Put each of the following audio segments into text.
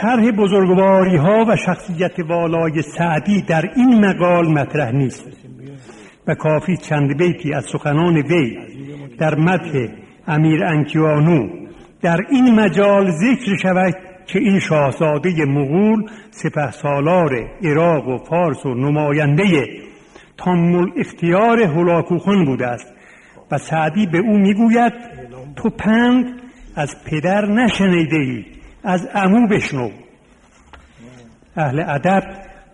شرح بزرگواری ها و شخصیت والای سعدی در این مقال مطرح نیست و کافی چند بیتی از سخنان وی در مدح امیر انکیانو در این مجال ذکر شود که این شاهزاده مغول سپه سالار عراق و فارس و نماینده تام اختیار هلاکوخان بوده است و سعدی به او می‌گوید تو پند از پدر نشنیده ای از امو بشنو. اهل ادب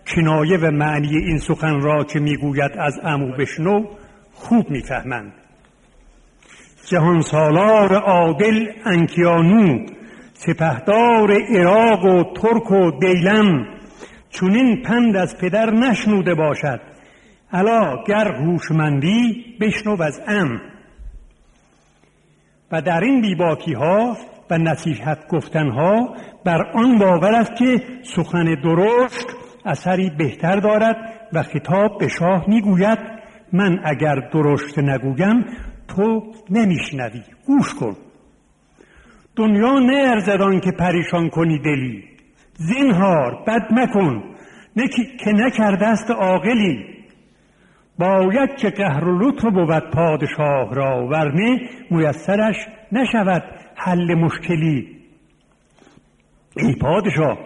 کنایه و معنی این سخن را که می‌گوید از امو بشنو خوب می‌فهمند. جهان سالار عادل انکیانو سپهدار عراق و ترک و دیلم چونین پند از پدر نشنوده باشد. الا گر هوشمندی بشنو از ام و در این بیباکی ها و نصیحت گفتن ها بر آن باور است که سخن درشت اثری بهتر دارد و خطاب به شاه می‌گوید من اگر درشت نگویم تو نمیشنوی گوش کن. دنیا نه که پریشان کنی دلی زینهار بد مکن که نکرده است عاقلی. باید که قهر و لطف بود پادشاه را ورنه میسرش نشود حل مشکلی. ای پادشاه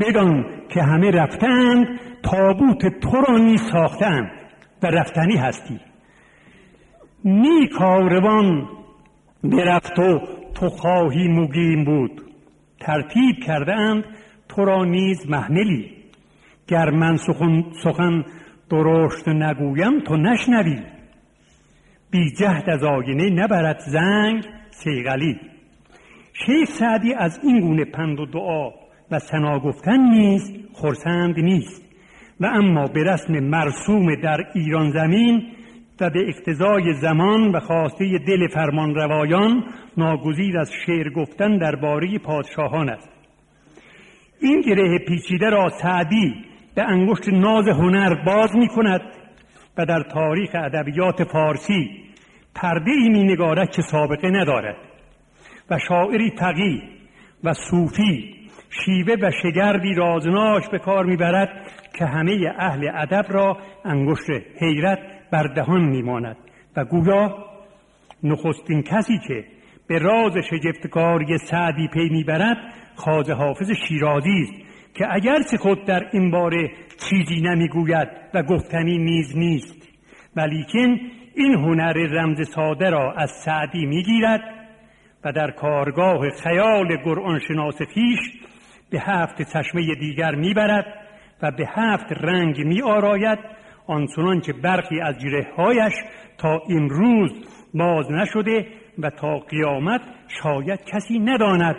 بدان که همه رفتند تابوت تو را نیز ساختند و رفتنی هستی. نی کاروان برفت و تو خواهی مگیم بود. ترتیب کرده اند تو را نیز محملی. گر من سخن, سخن درشت نگویم تو نشنوی. بی جهد از آینه نبرد زنگ سیغلی شیخ سعدی از این گونه پند و دعا و سنا گفتن نیز خرسند نیست. و اما به رسم مرسوم در ایران زمین و به اقتضای زمان و خواسته دل فرمان روایان ناگزیر از شعر گفتن درباره پادشاهان است. این گره پیچیده را سعدی به انگشت ناز هنر باز می کند و در تاریخ ادبیات فارسی پرده ای می نگارد که سابقه ندارد. و شاعری تقی و صوفی شیوه و شگردی رازناش به کار می‌برد که همه اهل ادب را انگشت حیرت بر دهان میماند. و گویا نخستین کسی که به راز شگفتکاری سعدی پی می‌برد خواجه حافظ شیرازی است که اگرچه خود در این باره چیزی نمی‌گوید و گفتنی نیز نیست ولیکن این هنر رمز ساده را از سعدی می‌گیرد و در کارگاه خیال قرآن شناس خیش به هفت چشمه دیگر می‌برد و به هفت رنگ می آراید آنچنان که برخی از هایش تا امروز باز نشده و تا قیامت شاید کسی نداند.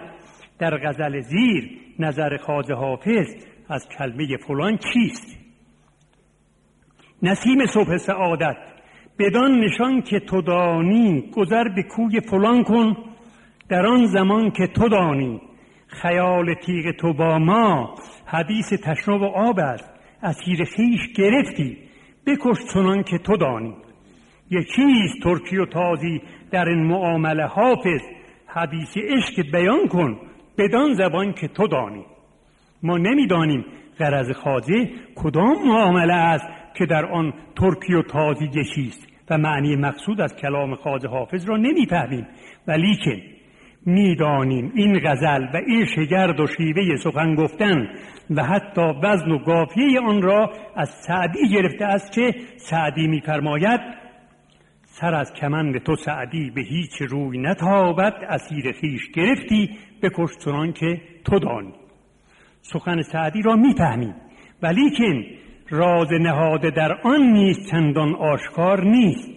در غزل زیر نظر خواجه حافظ از کلمه فلان چیست؟ نسیم صبح سعادت بدان نشان که تو دانی گذر به کوی فلان کن. در آن زمان که تو دانی خیال تیغ تو با ما حدیث تشنو و آب است اسیر خیش گرفتی بکش چنان که تو دانی. یکیست ترکی و تازی در این معامله حافظ حدیث عشق بیان کن بدان زبان که تو دانی. ما نمی‌دانیم غرض خاجه کدام معامله است که در آن ترکی و تازی گشیست و معنی مقصود از کلام خاجه حافظ را نمی‌فهمیم. ولیکن می‌دانیم این غزل و این شگرد و شیوه سخن گفتن و حتی وزن و گافیه آن را از سعدی گرفته است که سعدی میفرماید سر از کمند تو سعدی به هیچ روی نتابد اسیر خیش گرفتی بکش چنان که تو دانی. سخن سعدی را می‌فهمیم ولیکن راز نهاده در آن نیست چندان آشکار نیست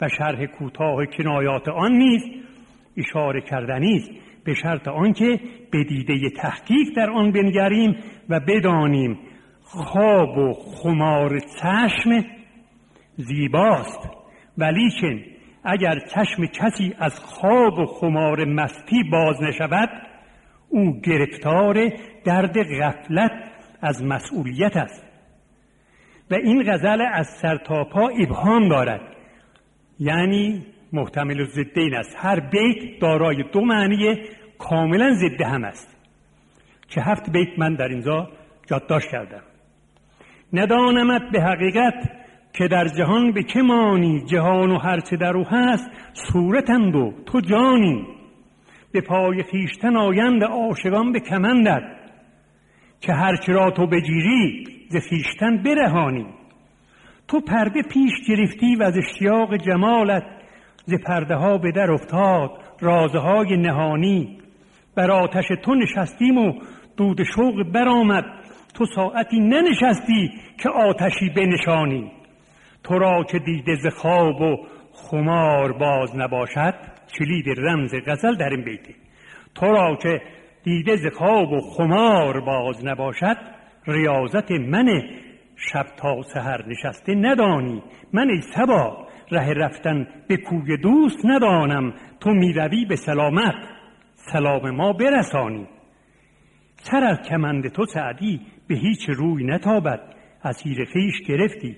و شرح کوتاه کنایات آن نیست اشاره کردنی است به شرط آنکه به دیده تحقیق در آن بنگریم و بدانیم خواب و خمار چشم زیباست. ولیکن اگر چشم کسی از خواب و خمار مستی باز نشود او گرفتار درد غفلت از مسئولیت است. و این غزل از سرتاپا ابهام دارد. یعنی محتمل ضدین است. هر بیت دارای دو معنی کاملا ضد هم است. که هفت بیت من در اینجا یادداشت کردم. ندانمت به حقیقت که در جهان به که مانی جهان و هرچه در او هست صورتند و تو جانی. به پای خیشتن آیند عاشقان به کمندت. که هرچه را تو بگیری ز خیشتن برهانی. تو پرده پیش گرفتی و از اشتیاق جمالت ز پرده ها به در افتاد رازهای نهانی. بر آتش تو نشستیم و دود شوق برآمد. تو ساعتی ننشستی که آتشی بنشانی. تو را که دیده ز خواب و خمار باز نباشد کلید رمز غزل در این بیته تو را که دیده ز خواب و خمار باز نباشد ریاضت من شب تا سهر نشسته ندانی. من ای سبا ره رفتن به کوی دوست ندانم. تو می‌روی به سلامت. سلام ما برسانی. سر از کمند تو سعدی به هیچ روی نتابد. از هیر خیش گرفتی.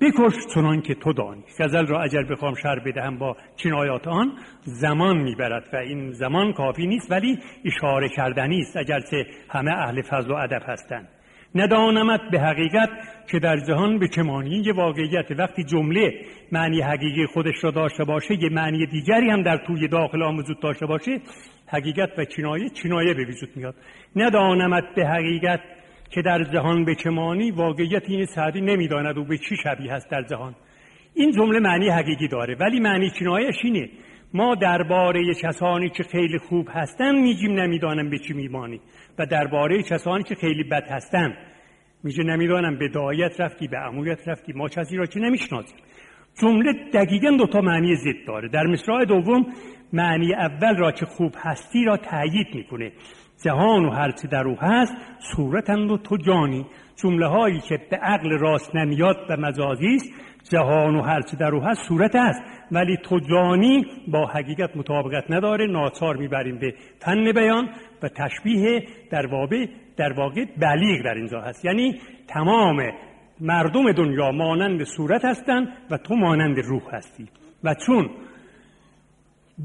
بکش چنان که تو دانی. غزل را اگر بخوام شر بدهم با کنایات آن. زمان می‌برد و این زمان کافی نیست ولی اشاره کردنی است. اگرچه همه اهل فضل و ادب هستند. ندانمت به حقیقت که در جهان به چمانی یه واقعیت وقتی جمله معنی حقیقی خودش را داشته باشه یه معنی دیگری هم در توی داخل آن وجود داشته باشه حقیقت و چنایه چنایه به وجود میاد. ندانمت به حقیقت که در جهان به چمانی واقعیت این سعدی نمی‌داند و به چی شبیه هست در جهان. این جمله معنی حقیقی داره ولی معنی چنایش اینه ما درباره کسانی که خیلی خوب هستن میگیم نمی‌دانم به چی میمانی. و درباره کسانی که خیلی بد هستن میگه نمی‌دانم به دعایت رفتی به عمویت رفتی. ما کسی را که نمی‌شناسیم. جمله دقیقا دوتا معنی ضد داره. در مصرع دوم معنی اول را که خوب هستی را تأیید می‌کنه. جهان و هرچی در او هست صورتند و تو جانی. جمله هایی که به عقل راست نمیاد و مجازی است جهان و هرچی در او هست صورت است. ولی تو جانی با حقیقت مطابقت نداره ناچار می‌بریم به فن بیان و تشبیه در واقع در واقع بلیغ در اینجا هست. یعنی تمام مردم دنیا مانند صورت هستند و تو مانند روح هستی. و چون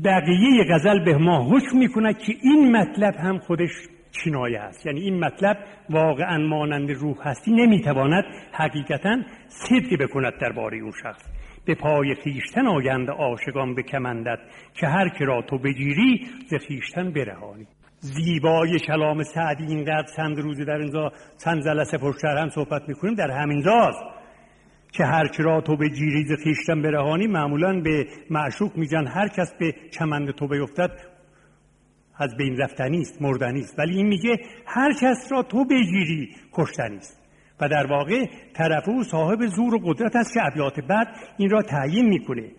بقیه غزل به ما حکم می‌کنه که این مطلب هم خودش چنایه است. یعنی این مطلب واقعا مانند روح هستی نمی‌تواند حقیقتا صدق بکند درباره اون شخص. به پای خیشتن آیند عاشقان به کمندت که هر که را تو بگیری ز خیشتن برهانی. زیبای کلام سعدی اینقدر چند روزی در اینجا چند جلسه پشت هم صحبت می‌کنیم. در همین جاست که هر را تو به جیریز خیشتن برهانی معمولا به معشوق میگن هر کس به کمند تو بیفتد از بین رفتنی است مردنی است. ولی این میگه هر کس را تو بگیری کشتنی است. و در واقع طرف او صاحب زور و قدرت است که ابیات بعد این را تعیین می‌کنه.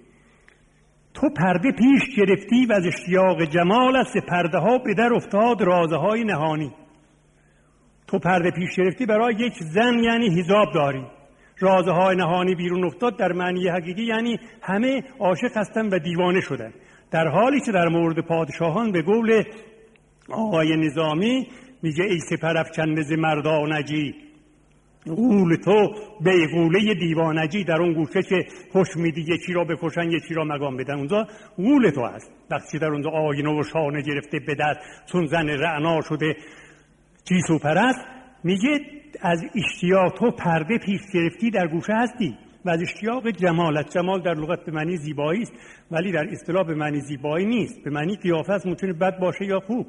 تو پرده پیش گرفتی و از اشتیاق جمال است پرده ها به در افتاد رازه های نهانی. تو پرده پیش گرفتی برای یک زن یعنی هزاب داری. رازه های نهانی بیرون افتاد در معنی حقیقی یعنی همه عاشق هستن و دیوانه شدن در حالی که در مورد پادشاهان به قول آقای نظامی میگه ای سپرف چندز مردانجی قول تو به قوله دیوانجی در اون گوشه که خوش میدی یکی را بکشن یکی را مقام بدن. اونجا قول تو هست. وقتی در اونجا آینه و شانه گرفته به دست چون زن رعنا شده جیسو پرست. میگه از اشتیاق تو پرده پیش گرفتی در گوشه هستی و از اشتیاق جمالت جمال در لغت به معنی زیبایی است ولی در اصطلاح به معنی زیبایی نیست. به معنی قیافت می‌تونه بد باشه یا خوب.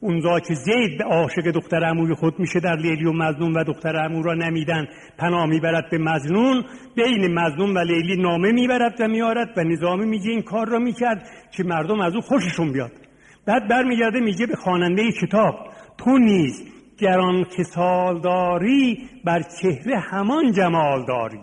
اونجا که زید به عاشق دختر عموی خود میشه در لیلی و مزنون و دختر عمو را نمیدن. پناه می‌برد به مزنون بین مزنون و لیلی نامه می‌برد و میارد و نظامی میگه این کار را می‌کرد که مردم از او خوششون بیاد. بعد برمیگرده میگه به خواننده کتاب تو نیز گران کسال داری بر چهره همان جمال داری.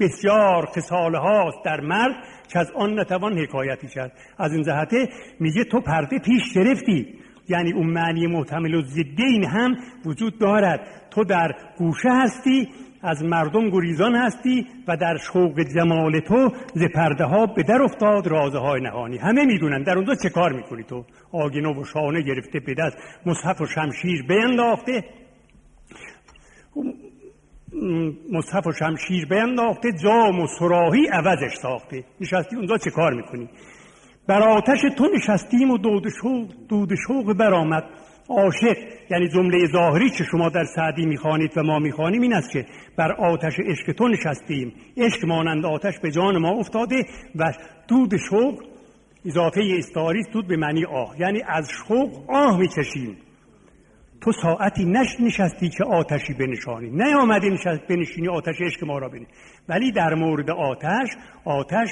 بسیار خساله هاست در مرد که از آن نتوان حکایتی کرد. از این جهته میگه تو پرده پیش گرفتی. یعنی اون معنی محتمل و زدین هم وجود دارد. تو در گوشه هستی از مردم گریزان هستی و در شوق جمال تو ز پرده ها به در افتاد رازه های نهانی. همه می‌دونن در اونجا چه کار می‌کنی تو. آگینه و شانه گرفته به دست مصحف و شمشیر بینداخته. مصحف و شمشیر بینداخته جام و سراحی عوضش ساخته. نشستی اونجا چه کار می‌کنی؟ بر آتش تو نشستیم و دود شوق, دود شوق برآمد. عاشق یعنی جمله ظاهری که شما در سعدی می‌خوانید و ما می‌خوانیم این است که بر آتش عشق تو نشستیم. عشق مانند آتش به جان ما افتاده و دود شوق اضافه استاری دود به معنی آه. یعنی از شوق آه می‌کشیم تو ساعتی نش نشستی که آتشی بنشانی. نه آمدی نشست بنشینی آتش عشق ما را بینی ولی در مورد آتش آتش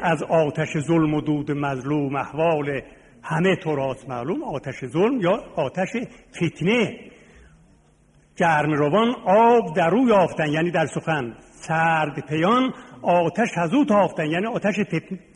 از آتش ظلم و دود مظلوم احوال همه تو راست معلوم آتش ظلم یا آتش فتنه. گرم روان آب در رو یافتن یعنی در سخن. سرد پیان آتش از او تافتن یعنی آتش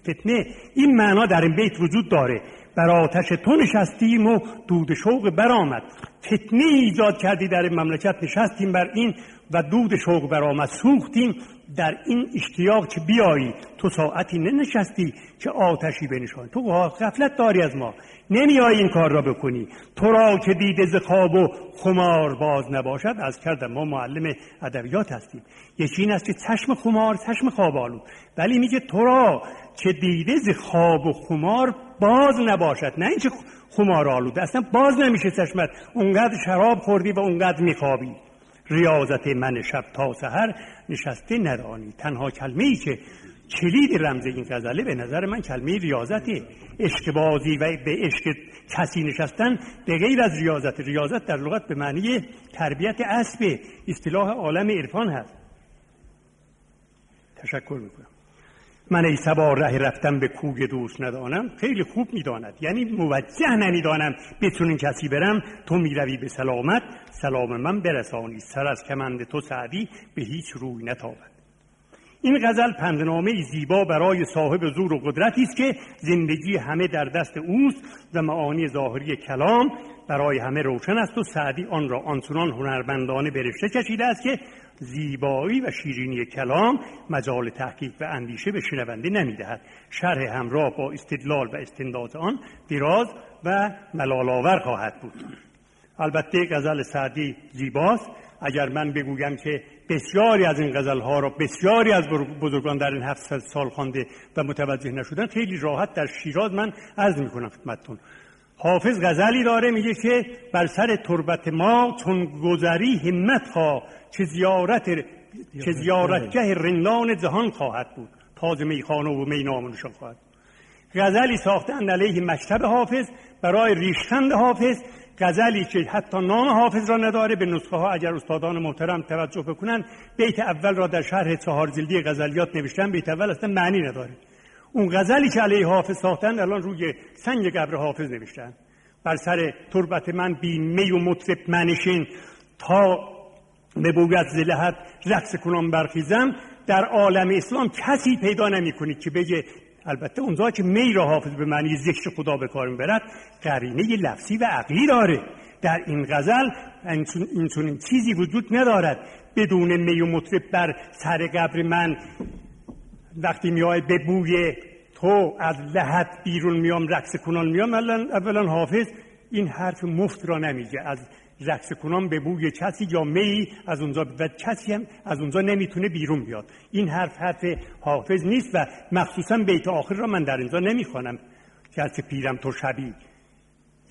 فتنه. این معنا در این بیت وجود داره. بر آتش تو نشستیم و دود شوق برآمد. فتنه ایجاد کردی در این مملکت نشستیم بر این و دود شوق برآمد. سوختیم در این اشتیاق که بیایی. تو ساعتی ننشستی که آتشی بنشان. تو غفلت داری از ما. نمیایی این کار را بکنی. تو را که دیده ز خواب و خمار باز نباشد از کردم ما معلم ادبیات هستیم. یکی این است که چشم خمار چشم خواب آلود. ولی میگه تو را که دیده ز خواب و خمار باز نباشد. نه اینکه خمار آلود اصلا باز نمیشه چشمت. اونقدر شراب خوردی و اونقدر میخوابی. ریاضت من شب تا سحر نشسته ندانی تنها کلمه ای که کلید رمز این غزله به نظر من کلمه ریاضته عشق بازی و به عشق کسی نشستن به غیر از ریاضت. ریاضت در لغت به معنی تربیت اسب اصطلاح عالم عرفان هست. تشکر می‌کنم. من ای سبا ره رفتم به کوی دوست ندانم. خیلی خوب می‌داند. یعنی موجه نمی‌دانم. بتونین کسی برم تو می‌روی به سلامت. سلام من برسانی. سر از کمند تو سعدی به هیچ روی نتابد. این غزل پندنامه زیبا برای صاحب زور و قدرتی است که زندگی همه در دست اوست و معانی ظاهری کلام برای همه روشن است و سعدی آن را آنچنان هنرمندانه برشته کشیده است که زیبایی و شیرینی کلام مجال تحقیق و اندیشه به شنونده نمی‌دهد. شرح همراه با استدلال و استنداد آن دراز و ملالآور خواهد بود. البته غزل سعدی زیباست. اگر من بگویم که بسیاری از این غزل ها را بسیاری از بزرگان در این هفت سال خوانده و متوجه نشدن خیلی راحت در شیراز من عرض می‌کنم خدمتتون. حافظ غزلی داره میگه که بر سر تربت ما چون گذری همت خواه که زیارت که زیارتگه رندان جهان خواهد بود. تاز میخانه و می نامنشان خواهد. غزلی ساختن علیه مکتب حافظ برای ریشخند حافظ. غزلی که حتی نام حافظ را نداره به نسخه ها اگر استادان محترم توجه بکنن بیت اول را در شرح چهار جلدی غزلیات نوشتن بیت اول اصلا معنی نداره. اون غزلی که علیه حافظ ساختن الان روی سنگ قبر حافظ نوشتن. بر سر تربت من بی می و مطرب منشین تا به بوگت زلحت رقص کنم برخیزم در عالم اسلام کسی پیدا نمی کنید که بگه البته اونجا که می را حافظ به معنی ذکر خدا به کار می‌برد قرینه لفظی و عقلی داره. در این غزل این چیزی وجود ندارد. بدون می و مطرب بر سر قبر من وقتی میای به بوی تو از لحت بیرون میام رقص کنان میام اولا حافظ این حرف مفت را نمیگه. از رقص کنان به بوی کسی یا می از اونجا و کسی هم از اونجا نمی‌تونه بیرون بیاد. این حرف حرف حافظ نیست و مخصوصا بیت آخر را من در اینجا نمی‌خوانم. که از پیرم تو شبی.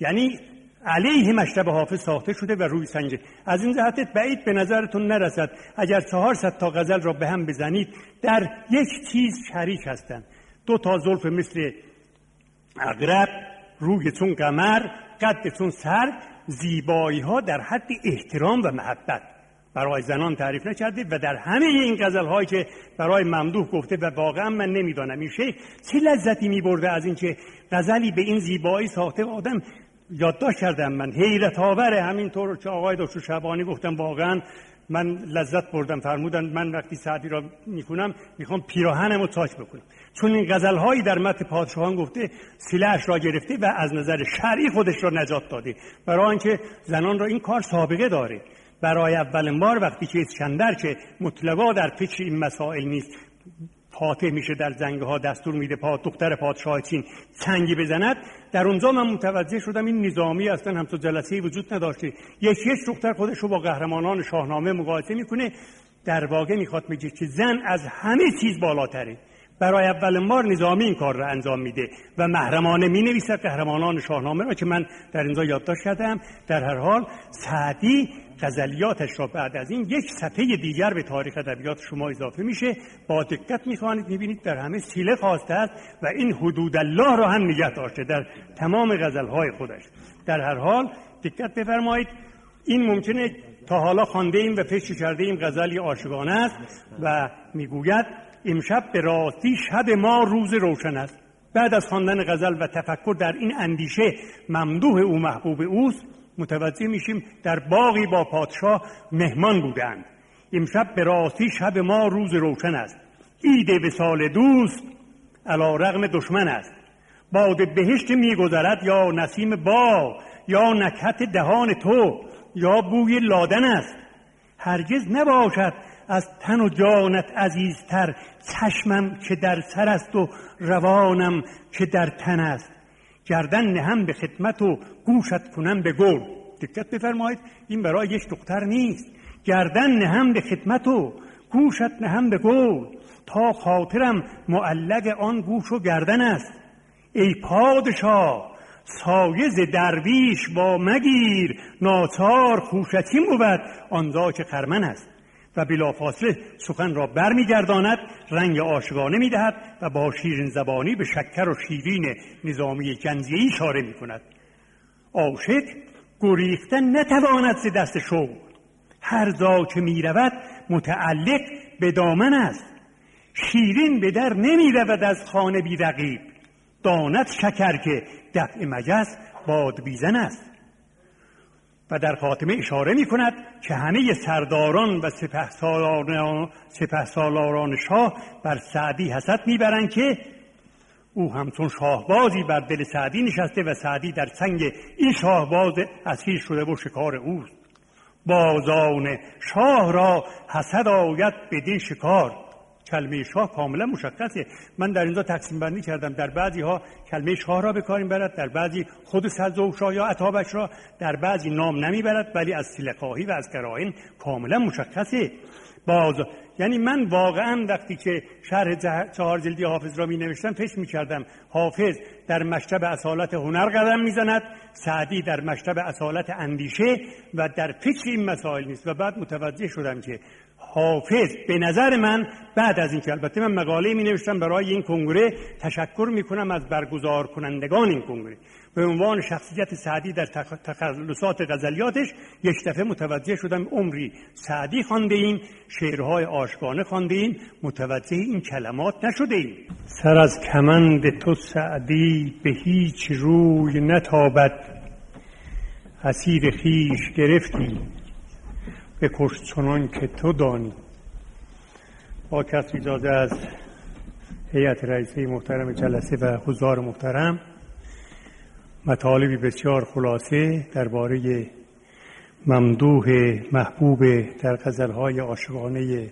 یعنی علیه مشتب حافظ ساخته شده و روی سنگ از این جهت بعید به نظرتون نرسد. اگر چهارصد تا غزل را به هم بزنید در یک چیز شریک هستند. دو تا زلف مثل اغرب روی چون قمر قد چون سر زیبایی ها در حد احترام و محبت. برای زنان تعریف نکرده و در همه این غزل هایی که برای ممدوح گفته و واقعا من نمی‌دانم این شیخ چه لذتی می برده از اینکه غزلی به این زیبایی ساخته آدم یادداشت کردم من. حیرت آوره همینطور که آقای دکتر شبانی گفتم واقعا من لذت بردم. فرمودن من وقتی سعدی را می‌کنم می‌خوام پیراهنم رو تاک بکنم. چون این غزل هایی در متن پادشاهان گفته سلهش را گرفته و از نظر شرعی خودش را نجات داده. برای اینکه زنان را این کار سابقه داره. برای اولین بار وقتی که اسکندر که مطلقا در فکر این مسائل نیست فاتح میشه در زنگه ها دستور میده پا دختر پادشاه چین چنگی بزند. در اونجا من متوجه شدم این نظامی اصلا همچون جلسه وجود نداشته. یکی یک دختر خودش رو با قهرمانان شاهنامه مقایسه می‌کنه. در واقع می‌خواد میگه که زن از همه چیز بالاتره. برای اولین بار نظامی این کار را انجام میده و محرمانه می نویسد قهرمانان شاهنامه را که من در اینجا یادداشت کردم. در هر حال سعدی غزلیاتش را بعد از این یک صفحه دیگر به تاریخ ادبیات شما اضافه میشه. با دقت می‌خوانید می‌بینید در همه سیله خواسته است و این حدود الله را هم نگه داشته در تمام غزلهای خودش. در هر حال دقت بفرمایید. این ممکنه تا حالا خوانده ایم و فکر کرده ایم غزلی عاشقانه است و می‌گوید امشب به راستی شب ما روز روشن است. بعد از خواندن غزل و تفکر در این اندیشه ممدوح او محبوب اوست متوجه میشیم در باقی با پادشاه مهمان بودند. امشب به راستی شب ما روز روشن است. عید سال دوست علا رغم دشمن است. باد بهشت میگذرد یا نسیم با یا نکهت دهان تو یا بوی لادن است. هرگز نباشد از تن و جانت عزیزتر چشمم که در سر است و روانم که در تن است. گردن نهم به خدمت و گوشت کنم به گل دقت بفرمایید این برای یک دختر نیست. گردن نهم به خدمت و گوشت نهم به گل تا خاطرم معلق آن گوش و گردن است. ای پادشاه سایز درویش با مگیر. ناچار خوشتی بود آنجا که خرمن است. و بلافاصله سخن را برمیگرداند رنگ آشگانه می‌دهد و با شیرین زبانی به شکر و شیرین نظامی جنزیه اشاره می کند عاشق گریختن نتواند ز دست شوق. هر جا که می رود متعلق به دامن است. شیرین به در نمی رود از خانه بی رقیب داند شکر که دفع مجز باد بیزن است. و در خاتمه اشاره می کند که همه سرداران و سپه سالاران شاه بر سعدی حسد می‌برند که او همچون شاهبازی بر دل سعدی نشسته و سعدی در سنگ این شاهباز اسیر شده و شکار اوست. بازان شاه را حسد آید به شکار. کلمه شاه کاملا مشخصه. من در اینجا تقسیم بندی کردم. در بعضی ها کلمه شاه را به کار برد در بعضی خود شاه یا عطابش را در بعضی نام نمی‌برد ولی از سلقاهی و از کراهین کاملا مشخصه. باز یعنی من واقعا وقتی که شرح چهار جلدی حافظ را می نوشتم فکر می کردم حافظ در مشتب اصالت هنر قدم می‌زند سعدی در مشتب اصالت اندیشه و در فکر این مسائل نیست. و بعد متوجه شدم که حافظ. به نظر من بعد از اینکه البته من مقاله می نوشتم برای این کنگره تشکر می کنم از برگزار کنندگان این کنگره. به عنوان شخصیت سعدی در تخلصات غزلیاتش یک دفعه متوجه شدم عمری سعدی خانده ایم شعرهای آشگانه خانده ایم متوجه این کلمات نشده ایم. سر از کمند تو سعدی به هیچ روی نتابد. اسیر خیش گرفتی بکش چنان که تو دانی. با کسی اجازه از هیئت رئیسه محترم جلسه و حضار محترم مطالبی بسیار خلاصه درباره ممدوح محبوب در غزلهای عاشقانه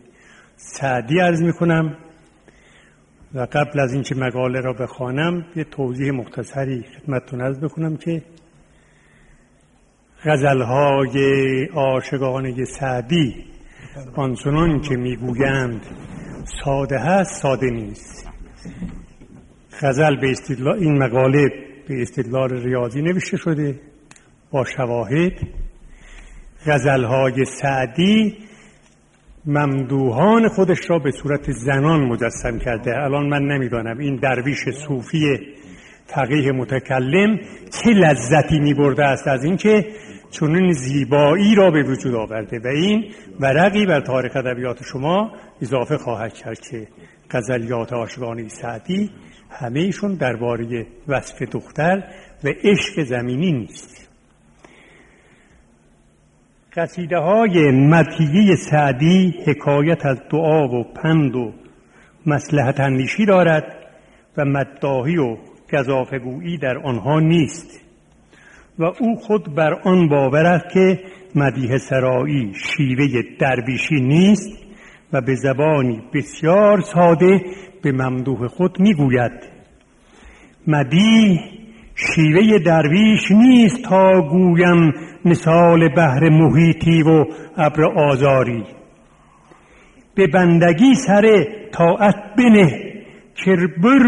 سعدی عرض می کنم و قبل از اینکه مقاله را بخوانم یه توضیح مختصری خدمتتون عرض بکنم که غزلهای عاشقانه سعدی. آنچنان که می‌گویند ساده هست ساده نیست. غزل به استدلال این مقاله به استدلال ریاضی نوشته شده با شواهد. غزلهای سعدی ممدوحان خودش را به صورت زنان مجسم کرده. الان من نمی‌دانم این درویش صوفی فقیه متکلم چه لذتی می برده است؟ از اینکه چنین زیبایی را به وجود آورده و این ورقی بر تاریخ ادبیات شما اضافه خواهد کرد که غزلیات عاشقانه سعدی همهشون درباره وصف دختر و عشق زمینی نیست. قصیده های مدیه سعدی حکایت از دعا و پند و مسلحت اندیشی دارد و مداهی و گذافگویی در آنها نیست. و او خود بر آن باور است که مدیه سرایی شیوه درویشی نیست و به زبانی بسیار ساده به ممدوح خود می‌گوید. مدیه شیوه درویش نیست تا گویم مثال بحر محیطی و ابر آزاری. به بندگی سر طاعت بنه که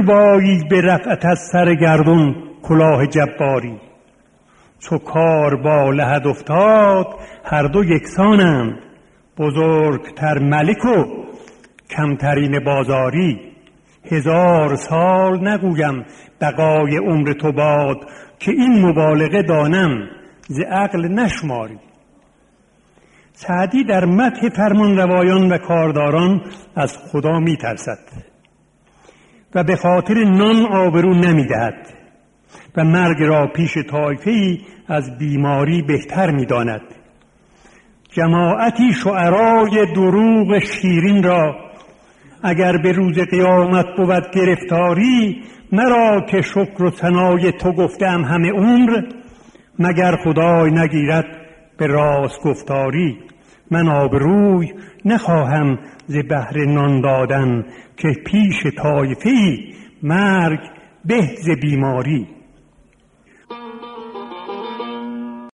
بایی به رفعت از سر گردون کلاه جباری. چو کار با لحد افتاد هر دو یکسانند. بزرگتر ملک و کمترین بازاری. هزار سال نگویم بقای عمر تو باد که این مبالغه دانم ز عقل نشماری. سعدی در متح فرمان روایان و کارداران از خدا می ترسد و به خاطر نان آبرو نمی دهد و مرگ را پیش طایفه ای از بیماری بهتر می داند جماعتی شعرای دروغ شیرین را اگر به روز قیامت بود گرفتاری مرا که شکر و ثنای تو گفتم همه عمر مگر خدای نگیرد به راست گفتاری؟ من آبروی نخواهم ز بهر نان دادن که پیش طایفه مرگ به ز بیماری.